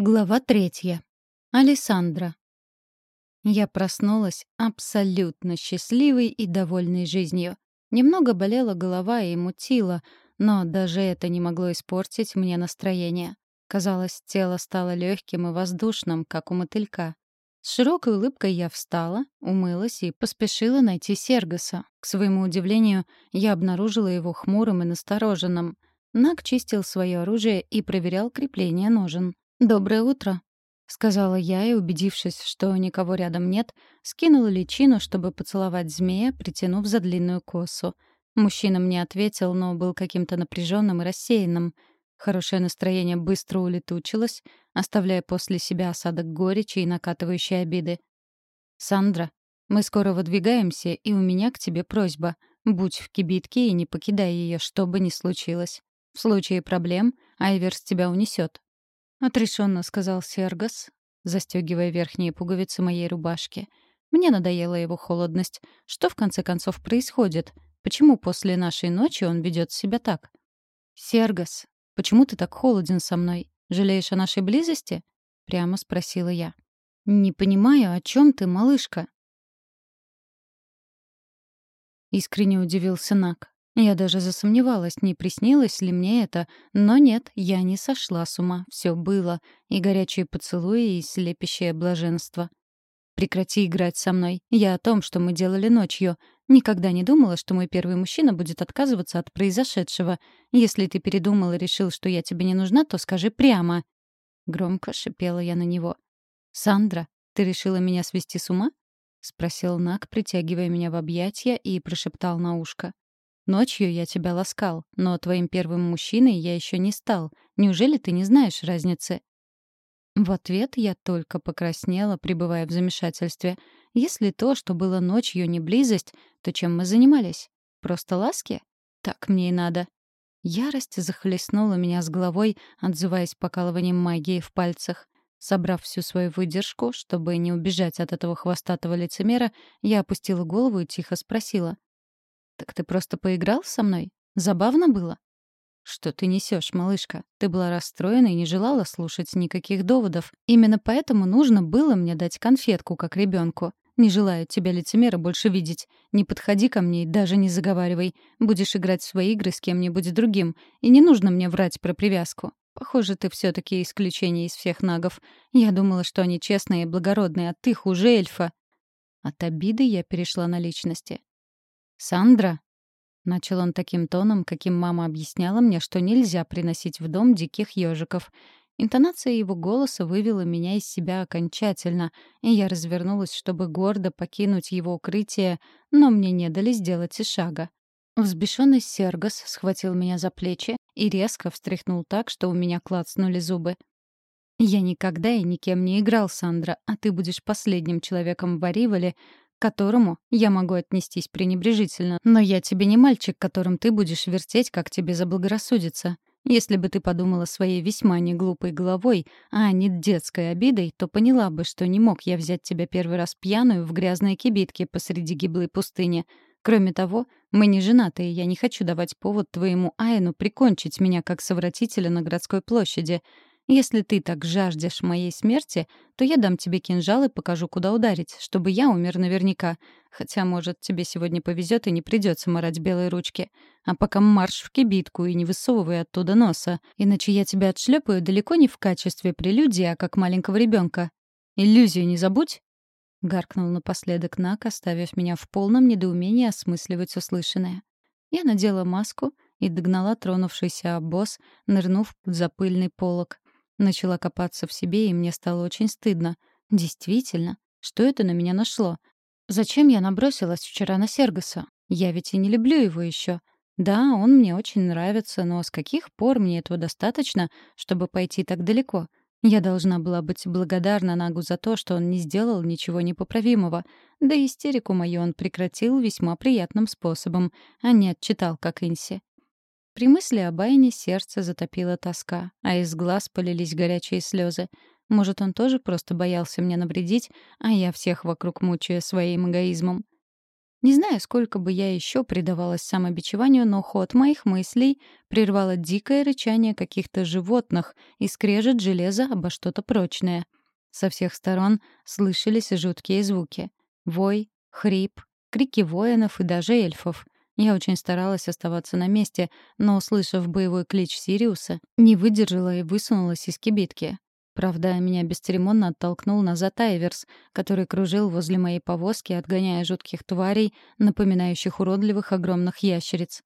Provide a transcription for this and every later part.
Глава третья. Алессандра. Я проснулась абсолютно счастливой и довольной жизнью. Немного болела голова и мутила, но даже это не могло испортить мне настроение. Казалось, тело стало легким и воздушным, как у мотылька. С широкой улыбкой я встала, умылась и поспешила найти Сергоса. К своему удивлению, я обнаружила его хмурым и настороженным. Наг чистил свое оружие и проверял крепление ножен. «Доброе утро», — сказала я и, убедившись, что никого рядом нет, скинула личину, чтобы поцеловать змея, притянув за длинную косу. Мужчина мне ответил, но был каким-то напряженным и рассеянным. Хорошее настроение быстро улетучилось, оставляя после себя осадок горечи и накатывающей обиды. «Сандра, мы скоро выдвигаемся, и у меня к тебе просьба. Будь в кибитке и не покидай ее, что бы ни случилось. В случае проблем Айверс тебя унесет. — отрешенно сказал Сергас, застегивая верхние пуговицы моей рубашки. Мне надоела его холодность. Что в конце концов происходит? Почему после нашей ночи он ведет себя так? «Сергас, почему ты так холоден со мной? Жалеешь о нашей близости?» — прямо спросила я. «Не понимаю, о чем ты, малышка?» Искренне удивился Нак. Я даже засомневалась, не приснилось ли мне это, но нет, я не сошла с ума, все было, и горячие поцелуи, и слепящее блаженство. Прекрати играть со мной. Я о том, что мы делали ночью. Никогда не думала, что мой первый мужчина будет отказываться от произошедшего. Если ты передумал и решил, что я тебе не нужна, то скажи прямо. Громко шипела я на него. «Сандра, ты решила меня свести с ума?» — спросил Нак, притягивая меня в объятия и прошептал на ушко. Ночью я тебя ласкал, но твоим первым мужчиной я еще не стал. Неужели ты не знаешь разницы?» В ответ я только покраснела, пребывая в замешательстве. Если то, что было ночью, не близость, то чем мы занимались? Просто ласки? Так мне и надо. Ярость захлестнула меня с головой, отзываясь покалыванием магии в пальцах. Собрав всю свою выдержку, чтобы не убежать от этого хвостатого лицемера, я опустила голову и тихо спросила. «Так ты просто поиграл со мной? Забавно было?» «Что ты несешь, малышка? Ты была расстроена и не желала слушать никаких доводов. Именно поэтому нужно было мне дать конфетку, как ребенку. Не желаю тебя, лицемера, больше видеть. Не подходи ко мне и даже не заговаривай. Будешь играть в свои игры с кем-нибудь другим. И не нужно мне врать про привязку. Похоже, ты все таки исключение из всех нагов. Я думала, что они честные и благородные, а ты хуже эльфа». От обиды я перешла на личности. «Сандра!» — начал он таким тоном, каким мама объясняла мне, что нельзя приносить в дом диких ежиков. Интонация его голоса вывела меня из себя окончательно, и я развернулась, чтобы гордо покинуть его укрытие, но мне не дали сделать и шага. Взбешенный Сергос схватил меня за плечи и резко встряхнул так, что у меня клацнули зубы. «Я никогда и никем не играл, Сандра, а ты будешь последним человеком в Аривале, к которому я могу отнестись пренебрежительно. Но я тебе не мальчик, которым ты будешь вертеть, как тебе заблагорассудится. Если бы ты подумала своей весьма неглупой головой, а не детской обидой, то поняла бы, что не мог я взять тебя первый раз пьяную в грязной кибитке посреди гиблой пустыни. Кроме того, мы не женаты, и я не хочу давать повод твоему Айну прикончить меня как совратителя на городской площади. Если ты так жаждешь моей смерти, то я дам тебе кинжал и покажу, куда ударить, чтобы я умер наверняка. Хотя, может, тебе сегодня повезет и не придется морать белые ручки. А пока марш в кибитку и не высовывай оттуда носа, иначе я тебя отшлепаю далеко не в качестве прелюдии, а как маленького ребенка. Иллюзию не забудь!» Гаркнул напоследок Нак, оставив меня в полном недоумении осмысливать услышанное. Я надела маску и догнала тронувшийся обоз, нырнув под запыльный полог. Начала копаться в себе, и мне стало очень стыдно. Действительно, что это на меня нашло? Зачем я набросилась вчера на Сергоса? Я ведь и не люблю его еще. Да, он мне очень нравится, но с каких пор мне этого достаточно, чтобы пойти так далеко? Я должна была быть благодарна Нагу за то, что он не сделал ничего непоправимого. Да истерику мою он прекратил весьма приятным способом, а не отчитал, как Инси. При мысли об Айне сердце затопило тоска, а из глаз полились горячие слезы. Может, он тоже просто боялся мне навредить, а я всех вокруг мучаю своим эгоизмом. Не знаю, сколько бы я еще предавалась самобичеванию, но ход моих мыслей прервало дикое рычание каких-то животных и скрежет железа обо что-то прочное. Со всех сторон слышались жуткие звуки. Вой, хрип, крики воинов и даже эльфов. Я очень старалась оставаться на месте, но, услышав боевой клич Сириуса, не выдержала и высунулась из кибитки. Правда, меня бесцеремонно оттолкнул назад Айверс, который кружил возле моей повозки, отгоняя жутких тварей, напоминающих уродливых огромных ящериц.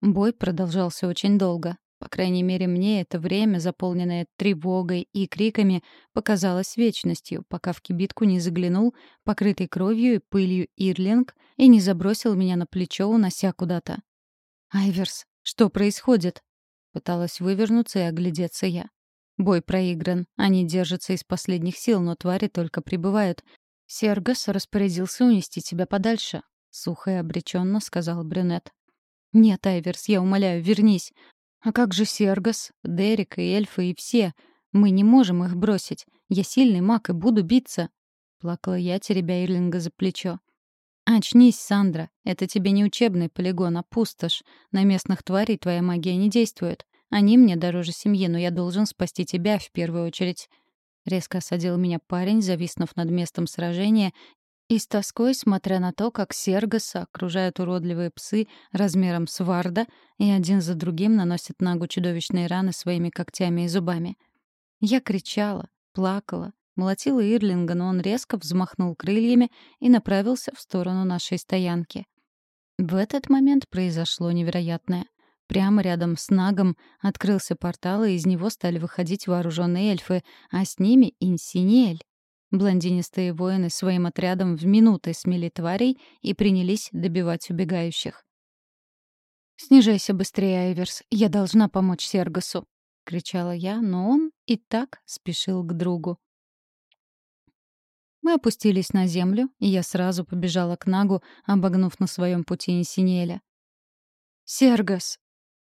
Бой продолжался очень долго. По крайней мере, мне это время, заполненное тревогой и криками, показалось вечностью, пока в кибитку не заглянул, покрытый кровью и пылью Ирлинг, и не забросил меня на плечо, унося куда-то. «Айверс, что происходит?» Пыталась вывернуться и оглядеться я. Бой проигран. Они держатся из последних сил, но твари только прибывают. Сергас распорядился унести тебя подальше, — сухо и обреченно сказал брюнет. «Нет, Айверс, я умоляю, вернись. А как же Сергас, Дерек и эльфы и все? Мы не можем их бросить. Я сильный маг и буду биться», — плакала я, теребя Ирлинга за плечо. «Очнись, Сандра. Это тебе не учебный полигон, а пустошь. На местных тварей твоя магия не действует. Они мне дороже семьи, но я должен спасти тебя в первую очередь». Резко осадил меня парень, зависнув над местом сражения, и с тоской, смотря на то, как Сергаса окружают уродливые псы размером с варда и один за другим наносят Нагу чудовищные раны своими когтями и зубами. Я кричала, плакала, молотила Ирлинга, но он резко взмахнул крыльями и направился в сторону нашей стоянки. В этот момент произошло невероятное. Прямо рядом с Нагом открылся портал, и из него стали выходить вооруженные эльфы, а с ними — Инсинель. Блондинистые воины своим отрядом в минуты смели тварей и принялись добивать убегающих. «Снижайся быстрее, Айверс, я должна помочь Сергасу!» — кричала я, но он и так спешил к другу. Мы опустились на землю, и я сразу побежала к Нагу, обогнув на своем пути Инсинеля. «Сергас!»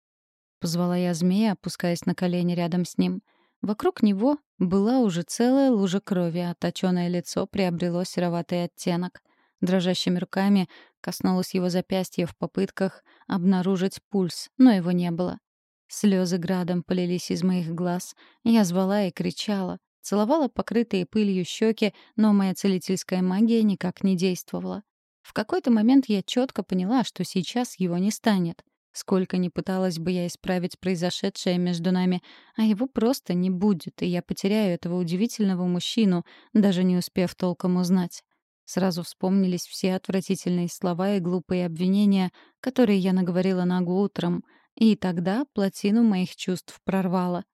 — позвала я змея, опускаясь на колени рядом с ним. Вокруг него была уже целая лужа крови, а точёное лицо приобрело сероватый оттенок. Дрожащими руками коснулась его запястья в попытках обнаружить пульс, но его не было. Слезы градом полились из моих глаз. Я звала и кричала, целовала покрытые пылью щеки, но моя целительская магия никак не действовала. В какой-то момент я четко поняла, что сейчас его не станет — Сколько ни пыталась бы я исправить произошедшее между нами, а его просто не будет, и я потеряю этого удивительного мужчину, даже не успев толком узнать. Сразу вспомнились все отвратительные слова и глупые обвинения, которые я наговорила Нагу утром, и тогда плотину моих чувств прорвала.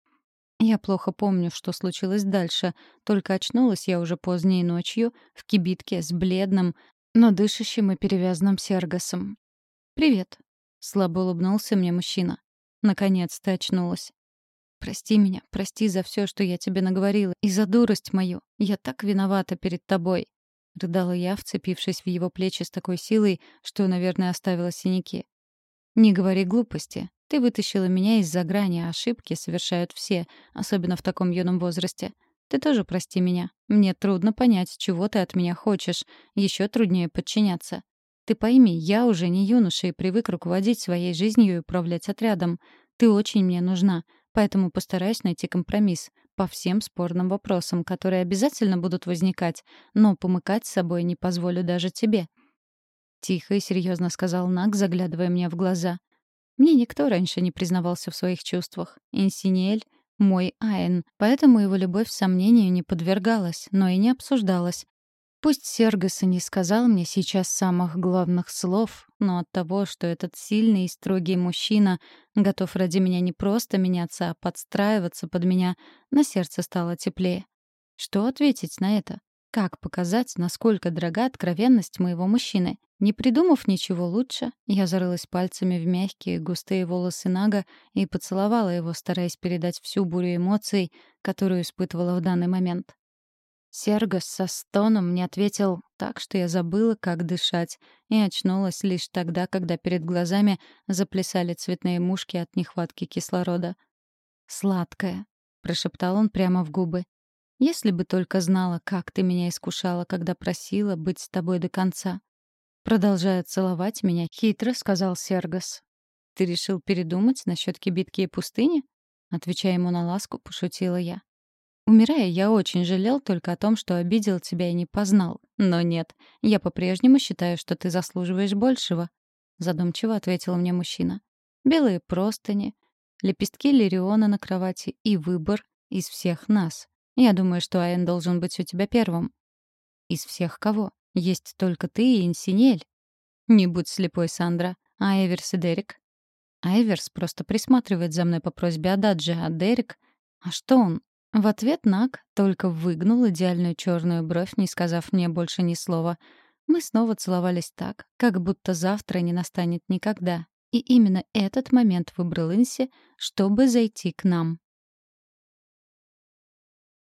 Я плохо помню, что случилось дальше, только очнулась я уже поздней ночью в кибитке с бледным, но дышащим и перевязанным Сергосом. «Привет», Слабо улыбнулся мне мужчина. Наконец-то очнулась. «Прости меня, прости за все, что я тебе наговорила, и за дурость мою. Я так виновата перед тобой», — рыдала я, вцепившись в его плечи с такой силой, что, наверное, оставила синяки. «Не говори глупости. Ты вытащила меня из-за грани, а ошибки совершают все, особенно в таком юном возрасте. Ты тоже прости меня. Мне трудно понять, чего ты от меня хочешь. Еще труднее подчиняться. Ты пойми, я уже не юноша и привык руководить своей жизнью и управлять отрядом. Ты очень мне нужна, поэтому постараюсь найти компромисс по всем спорным вопросам, которые обязательно будут возникать, но помыкать с собой не позволю даже тебе». Тихо и серьезно сказал Нак, заглядывая мне в глаза. Мне никто раньше не признавался в своих чувствах. Инсинель — мой Айн, поэтому его любовь сомнению не подвергалась, но и не обсуждалась. Пусть Сергас и не сказал мне сейчас самых главных слов, но от того, что этот сильный и строгий мужчина готов ради меня не просто меняться, а подстраиваться под меня, на сердце стало теплее. Что ответить на это? Как показать, насколько дорога откровенность моего мужчины? Не придумав ничего лучше, я зарылась пальцами в мягкие, густые волосы Нага и поцеловала его, стараясь передать всю бурю эмоций, которую испытывала в данный момент. Сергос со стоном мне ответил так, что я забыла, как дышать, и очнулась лишь тогда, когда перед глазами заплясали цветные мушки от нехватки кислорода. «Сладкая», — прошептал он прямо в губы. «Если бы только знала, как ты меня искушала, когда просила быть с тобой до конца». Продолжая целовать меня, хитро сказал Сергас. «Ты решил передумать насчет кибитки и пустыни?» Отвечая ему на ласку, пошутила я. Умирая, я очень жалел только о том, что обидел тебя и не познал. Но нет, я по-прежнему считаю, что ты заслуживаешь большего. Задумчиво ответил мне мужчина. Белые простыни, лепестки лириона на кровати и выбор из всех нас. Я думаю, что Айн должен быть у тебя первым. Из всех кого? Есть только ты и Инсинель. Не будь слепой, Сандра. А Эверс и Дерек? Айверс просто присматривает за мной по просьбе Ададжи, а Дерек... А что он? В ответ Нак только выгнул идеальную черную бровь, не сказав мне больше ни слова. Мы снова целовались так, как будто завтра не настанет никогда. И именно этот момент выбрал Инси, чтобы зайти к нам.